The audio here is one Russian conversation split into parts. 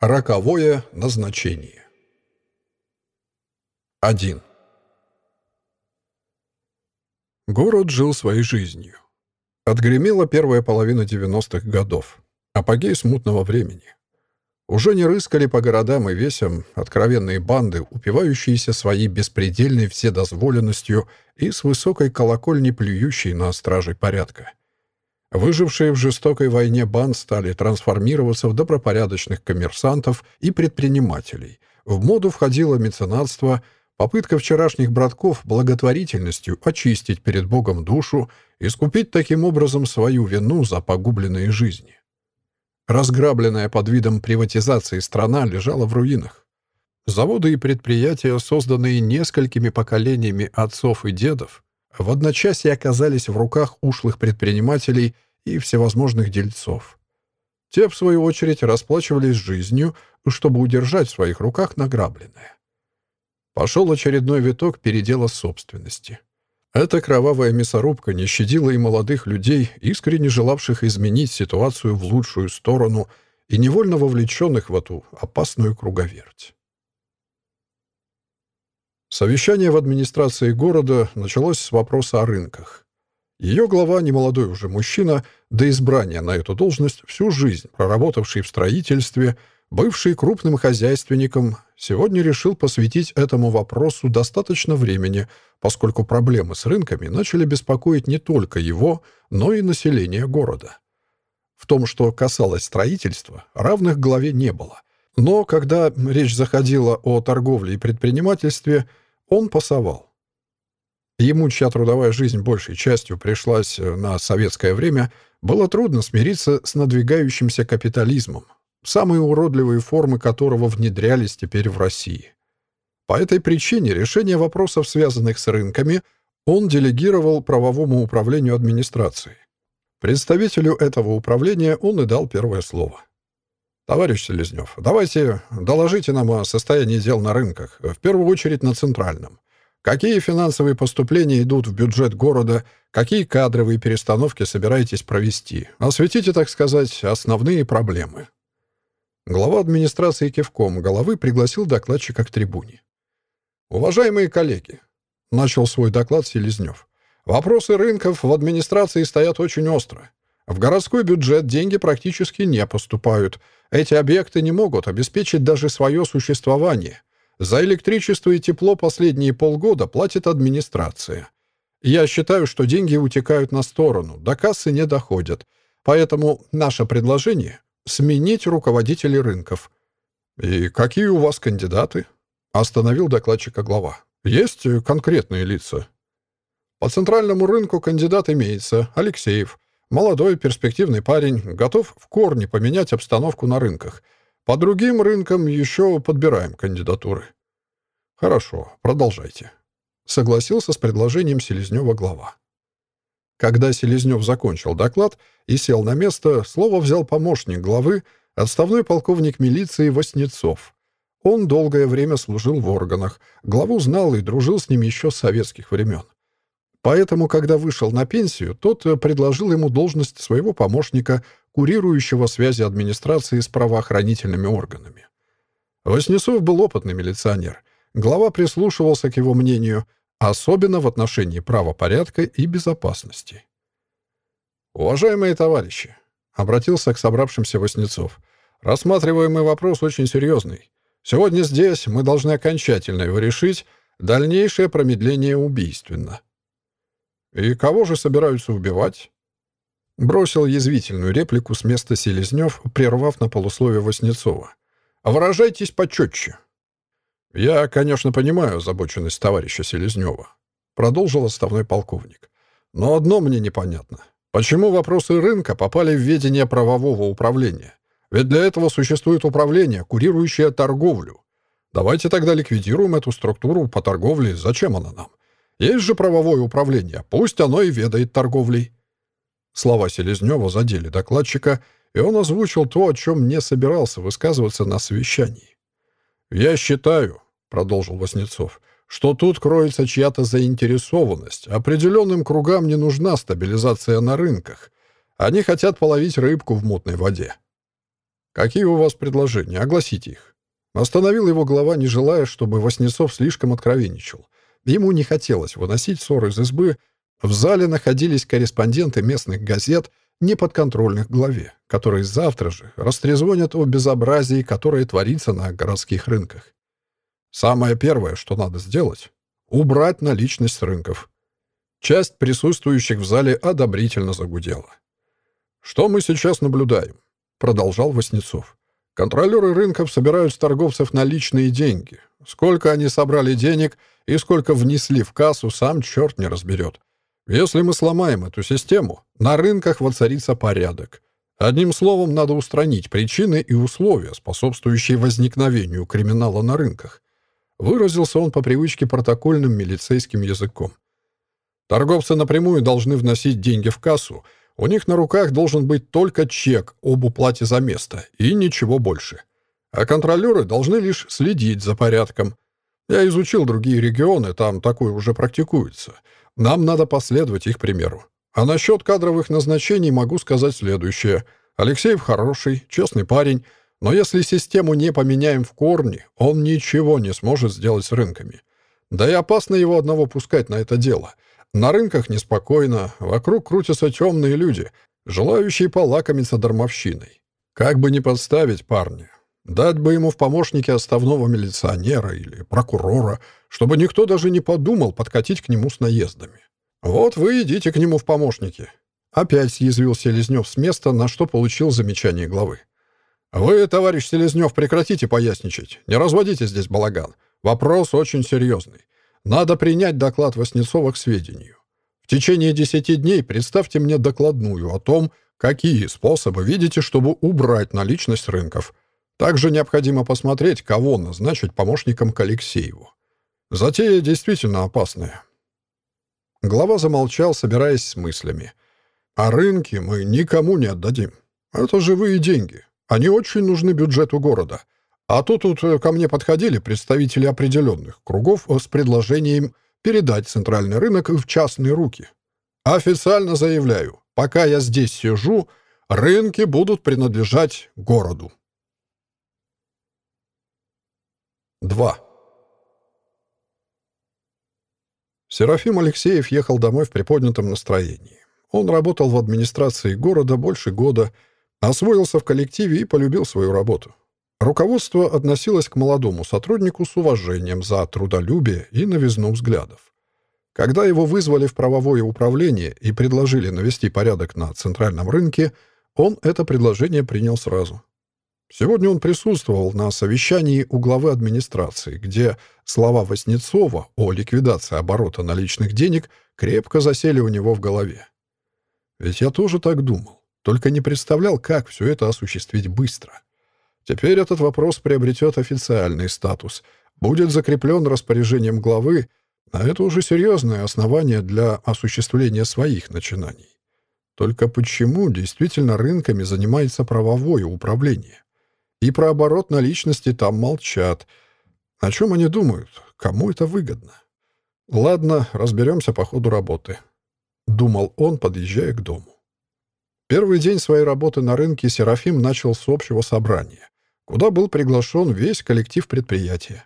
Роковое назначение 1. Город жил своей жизнью. Отгремела первая половина 90-х годов. Апогей смутного времени. Уже не рыскали по городам и весям откровенные банды, упивающиеся своей беспредельной вседозволенностью и с высокой колокольни плюющей на стражей порядка. Выжившие в жестокой войне банд стали трансформироваться в добропорядочных коммерсантов и предпринимателей. В моду входило меценатство, попытка вчерашних братков благотворительностью очистить перед Богом душу и скупить таким образом свою вину за погубленные жизни. Разграбленная под видом приватизации страна лежала в руинах. Заводы и предприятия, созданные несколькими поколениями отцов и дедов, в одночасье оказались в руках ушлых предпринимателей и всевозможных дельцов. Те, в свою очередь, расплачивались жизнью, чтобы удержать в своих руках награбленное. Пошел очередной виток передела собственности. Эта кровавая мясорубка не щадила и молодых людей, искренне желавших изменить ситуацию в лучшую сторону и невольно вовлеченных в эту опасную круговерть. Совещание в администрации города началось с вопроса о рынках. Ее глава, немолодой уже мужчина, до избрания на эту должность всю жизнь проработавший в строительстве, бывший крупным хозяйственником, сегодня решил посвятить этому вопросу достаточно времени, поскольку проблемы с рынками начали беспокоить не только его, но и население города. В том, что касалось строительства, равных главе не было. Но когда речь заходила о торговле и предпринимательстве – он пасовал. Ему, чья трудовая жизнь большей частью пришлась э, на советское время, было трудно смириться с надвигающимся капитализмом, самые уродливые формы которого внедрялись теперь в России. По этой причине решение вопросов, связанных с рынками, он делегировал правовому управлению администрации. Представителю этого управления он и дал первое слово. «Товарищ Селезнев, давайте доложите нам о состоянии дел на рынках, в первую очередь на центральном. Какие финансовые поступления идут в бюджет города, какие кадровые перестановки собираетесь провести? Осветите, так сказать, основные проблемы». Глава администрации кивком головы пригласил докладчика к трибуне. «Уважаемые коллеги», — начал свой доклад Селезнев, «вопросы рынков в администрации стоят очень остро. В городской бюджет деньги практически не поступают. Эти объекты не могут обеспечить даже свое существование. За электричество и тепло последние полгода платит администрация. Я считаю, что деньги утекают на сторону, до кассы не доходят. Поэтому наше предложение — сменить руководителей рынков. «И какие у вас кандидаты?» — остановил докладчика глава. «Есть конкретные лица?» «По центральному рынку кандидат имеется, Алексеев. Молодой, перспективный парень, готов в корне поменять обстановку на рынках. По другим рынкам еще подбираем кандидатуры. Хорошо, продолжайте. Согласился с предложением Селезнева глава. Когда Селезнев закончил доклад и сел на место, слово взял помощник главы, отставной полковник милиции Васнецов. Он долгое время служил в органах, главу знал и дружил с ним еще с советских времен. Поэтому, когда вышел на пенсию, тот э, предложил ему должность своего помощника, курирующего связи администрации с правоохранительными органами. Воснецов был опытный милиционер. Глава прислушивался к его мнению, особенно в отношении правопорядка и безопасности. «Уважаемые товарищи», — обратился к собравшимся Воснецов, «рассматриваемый вопрос очень серьезный. Сегодня здесь мы должны окончательно его решить, дальнейшее промедление убийственно». «И кого же собираются убивать?» Бросил язвительную реплику с места Селезнев, прервав на полусловие Васнецова. «Выражайтесь почетче». «Я, конечно, понимаю озабоченность товарища Селезнева», продолжил отставной полковник. «Но одно мне непонятно. Почему вопросы рынка попали в ведение правового управления? Ведь для этого существует управление, курирующее торговлю. Давайте тогда ликвидируем эту структуру по торговле. Зачем она нам? Есть же правовое управление, пусть оно и ведает торговлей». Слова Селезнева задели докладчика, и он озвучил то, о чем не собирался высказываться на совещании. «Я считаю», — продолжил Васнецов, «что тут кроется чья-то заинтересованность. Определенным кругам не нужна стабилизация на рынках. Они хотят половить рыбку в мутной воде». Какие у вас предложения? Огласите их. Остановил его глава, не желая, чтобы Васнецов слишком откровенничал. Ему не хотелось выносить ссор из избы. В зале находились корреспонденты местных газет, неподконтрольных главе, которые завтра же растрезвонят о безобразии, которое творится на городских рынках. Самое первое, что надо сделать — убрать наличность рынков. Часть присутствующих в зале одобрительно загудела. «Что мы сейчас наблюдаем?» — продолжал Васнецов. «Контролеры рынков собирают с торговцев наличные деньги. Сколько они собрали денег и сколько внесли в кассу, сам черт не разберет. Если мы сломаем эту систему, на рынках воцарится порядок. Одним словом, надо устранить причины и условия, способствующие возникновению криминала на рынках. Выразился он по привычке протокольным милицейским языком. Торговцы напрямую должны вносить деньги в кассу. У них на руках должен быть только чек об уплате за место и ничего больше. А контролеры должны лишь следить за порядком. Я изучил другие регионы, там такое уже практикуется. Нам надо последовать их примеру. А насчет кадровых назначений могу сказать следующее. Алексеев хороший, честный парень, но если систему не поменяем в корне, он ничего не сможет сделать с рынками. Да и опасно его одного пускать на это дело — на рынках неспокойно, вокруг крутятся темные люди, желающие полакомиться дармовщиной. Как бы не подставить парня. Дать бы ему в помощники оставного милиционера или прокурора, чтобы никто даже не подумал подкатить к нему с наездами. Вот вы идите к нему в помощники. Опять съязвил Селезнев с места, на что получил замечание главы. «Вы, товарищ Селезнев, прекратите поясничать. Не разводите здесь балаган. Вопрос очень серьезный. Надо принять доклад Васнецова к сведению. В течение десяти дней представьте мне докладную о том, какие способы видите, чтобы убрать наличность рынков. Также необходимо посмотреть, кого назначить помощником к Алексееву. Затея действительно опасная. Глава замолчал, собираясь с мыслями. А рынки мы никому не отдадим. Это живые деньги. Они очень нужны бюджету города. А то тут э, ко мне подходили представители определенных кругов э, с предложением передать центральный рынок в частные руки. Официально заявляю, пока я здесь сижу, рынки будут принадлежать городу. 2. Серафим Алексеев ехал домой в приподнятом настроении. Он работал в администрации города больше года, освоился в коллективе и полюбил свою работу. Руководство относилось к молодому сотруднику с уважением за трудолюбие и новизну взглядов. Когда его вызвали в правовое управление и предложили навести порядок на центральном рынке, он это предложение принял сразу. Сегодня он присутствовал на совещании у главы администрации, где слова Васнецова о ликвидации оборота наличных денег крепко засели у него в голове. Ведь я тоже так думал, только не представлял, как все это осуществить быстро. Теперь этот вопрос приобретет официальный статус, будет закреплен распоряжением главы, а это уже серьезное основание для осуществления своих начинаний. Только почему действительно рынками занимается правовое управление? И про оборот наличности там молчат. О чем они думают? Кому это выгодно? Ладно, разберемся по ходу работы. Думал он, подъезжая к дому. Первый день своей работы на рынке Серафим начал с общего собрания куда был приглашен весь коллектив предприятия.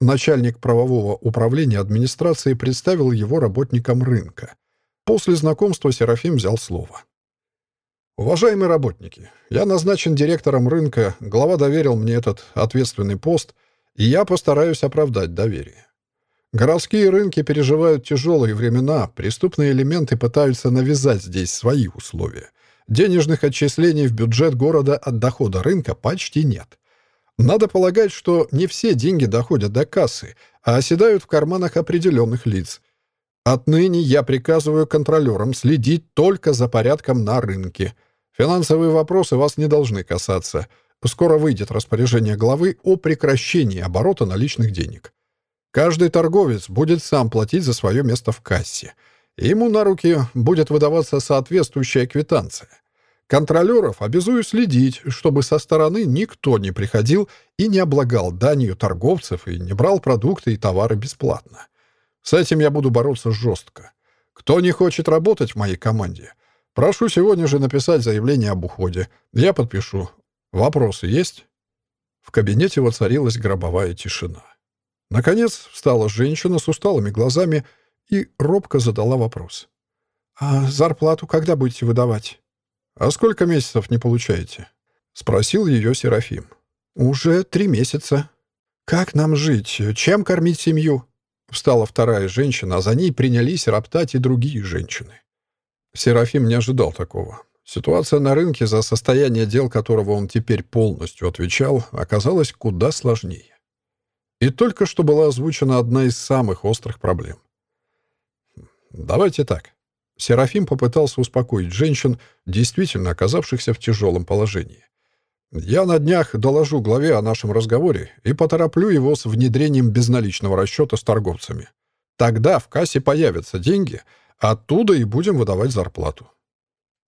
Начальник правового управления администрации представил его работникам рынка. После знакомства Серафим взял слово. «Уважаемые работники, я назначен директором рынка, глава доверил мне этот ответственный пост, и я постараюсь оправдать доверие. Городские рынки переживают тяжелые времена, преступные элементы пытаются навязать здесь свои условия. Денежных отчислений в бюджет города от дохода рынка почти нет. Надо полагать, что не все деньги доходят до кассы, а оседают в карманах определенных лиц. Отныне я приказываю контролерам следить только за порядком на рынке. Финансовые вопросы вас не должны касаться. Скоро выйдет распоряжение главы о прекращении оборота наличных денег. Каждый торговец будет сам платить за свое место в кассе — Ему на руки будет выдаваться соответствующая квитанция. Контролеров обязую следить, чтобы со стороны никто не приходил и не облагал данью торговцев и не брал продукты и товары бесплатно. С этим я буду бороться жестко. Кто не хочет работать в моей команде, прошу сегодня же написать заявление об уходе. Я подпишу. Вопросы есть?» В кабинете воцарилась гробовая тишина. Наконец встала женщина с усталыми глазами и робко задала вопрос. «А зарплату когда будете выдавать?» «А сколько месяцев не получаете?» — спросил ее Серафим. «Уже три месяца». «Как нам жить? Чем кормить семью?» Встала вторая женщина, а за ней принялись роптать и другие женщины. Серафим не ожидал такого. Ситуация на рынке, за состояние дел которого он теперь полностью отвечал, оказалась куда сложнее. И только что была озвучена одна из самых острых проблем. «Давайте так». Серафим попытался успокоить женщин, действительно оказавшихся в тяжелом положении. «Я на днях доложу главе о нашем разговоре и потороплю его с внедрением безналичного расчета с торговцами. Тогда в кассе появятся деньги, оттуда и будем выдавать зарплату».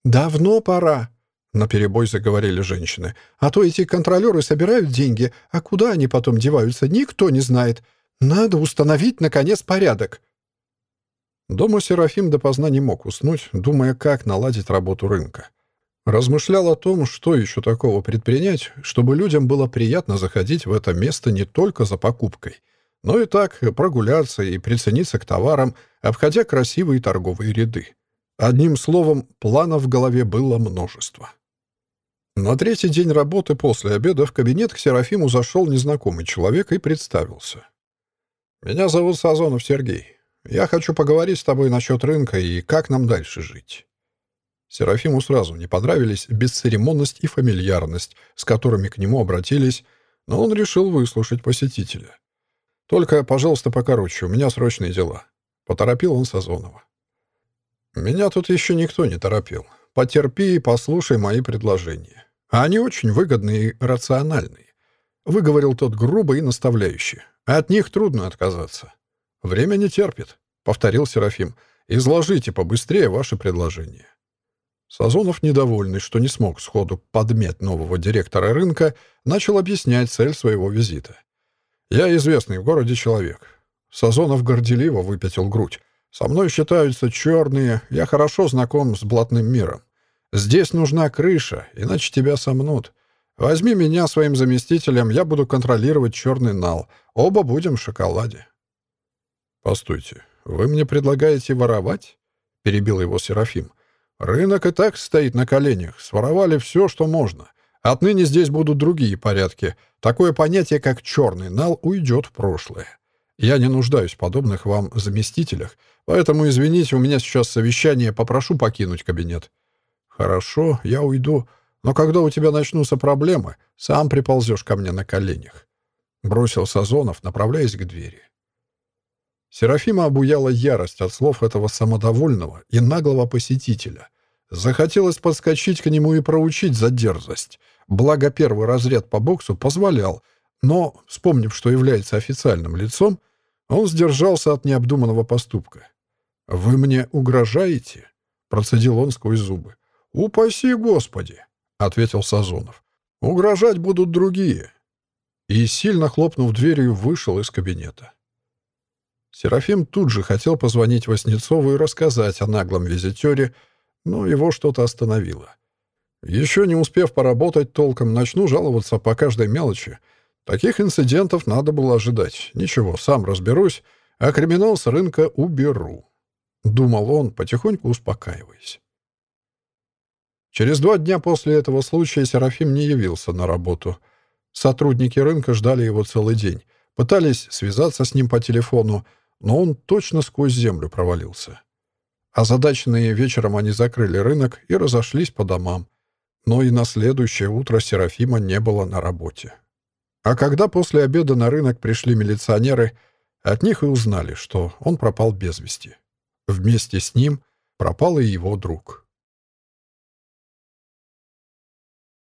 «Давно пора», — наперебой заговорили женщины. «А то эти контролеры собирают деньги, а куда они потом деваются, никто не знает. Надо установить, наконец, порядок». Дома Серафим допоздна не мог уснуть, думая, как наладить работу рынка. Размышлял о том, что еще такого предпринять, чтобы людям было приятно заходить в это место не только за покупкой, но и так прогуляться и прицениться к товарам, обходя красивые торговые ряды. Одним словом, планов в голове было множество. На третий день работы после обеда в кабинет к Серафиму зашел незнакомый человек и представился. «Меня зовут Сазонов Сергей. Я хочу поговорить с тобой насчет рынка и как нам дальше жить». Серафиму сразу не понравились бесцеремонность и фамильярность, с которыми к нему обратились, но он решил выслушать посетителя. «Только, пожалуйста, покороче, у меня срочные дела», — поторопил он Сазонова. «Меня тут еще никто не торопил. Потерпи и послушай мои предложения. Они очень выгодные и рациональные», — выговорил тот грубо и наставляюще. «От них трудно отказаться. «Время не терпит», — повторил Серафим. «Изложите побыстрее ваши предложения». Сазонов, недовольный, что не смог сходу подметь нового директора рынка, начал объяснять цель своего визита. «Я известный в городе человек». Сазонов горделиво выпятил грудь. «Со мной считаются черные, я хорошо знаком с блатным миром. Здесь нужна крыша, иначе тебя сомнут. Возьми меня своим заместителем, я буду контролировать черный нал. Оба будем в шоколаде». «Постойте, вы мне предлагаете воровать?» — перебил его Серафим. «Рынок и так стоит на коленях. Своровали все, что можно. Отныне здесь будут другие порядки. Такое понятие, как черный нал, уйдет в прошлое. Я не нуждаюсь в подобных вам заместителях, поэтому, извините, у меня сейчас совещание, попрошу покинуть кабинет». «Хорошо, я уйду, но когда у тебя начнутся проблемы, сам приползешь ко мне на коленях», — бросил Сазонов, направляясь к двери. Серафима обуяла ярость от слов этого самодовольного и наглого посетителя. Захотелось подскочить к нему и проучить за дерзость. Благо первый разряд по боксу позволял, но, вспомнив, что является официальным лицом, он сдержался от необдуманного поступка. «Вы мне угрожаете?» — процедил он сквозь зубы. «Упаси Господи!» — ответил Сазонов. «Угрожать будут другие». И, сильно хлопнув дверью, вышел из кабинета. Серафим тут же хотел позвонить Васнецову и рассказать о наглом визитере, но его что-то остановило. Еще не успев поработать толком, начну жаловаться по каждой мелочи. Таких инцидентов надо было ожидать. Ничего, сам разберусь, а криминал с рынка уберу. Думал он, потихоньку успокаиваясь. Через два дня после этого случая Серафим не явился на работу. Сотрудники рынка ждали его целый день. Пытались связаться с ним по телефону, но он точно сквозь землю провалился. Озадаченные вечером они закрыли рынок и разошлись по домам. Но и на следующее утро Серафима не было на работе. А когда после обеда на рынок пришли милиционеры, от них и узнали, что он пропал без вести. Вместе с ним пропал и его друг.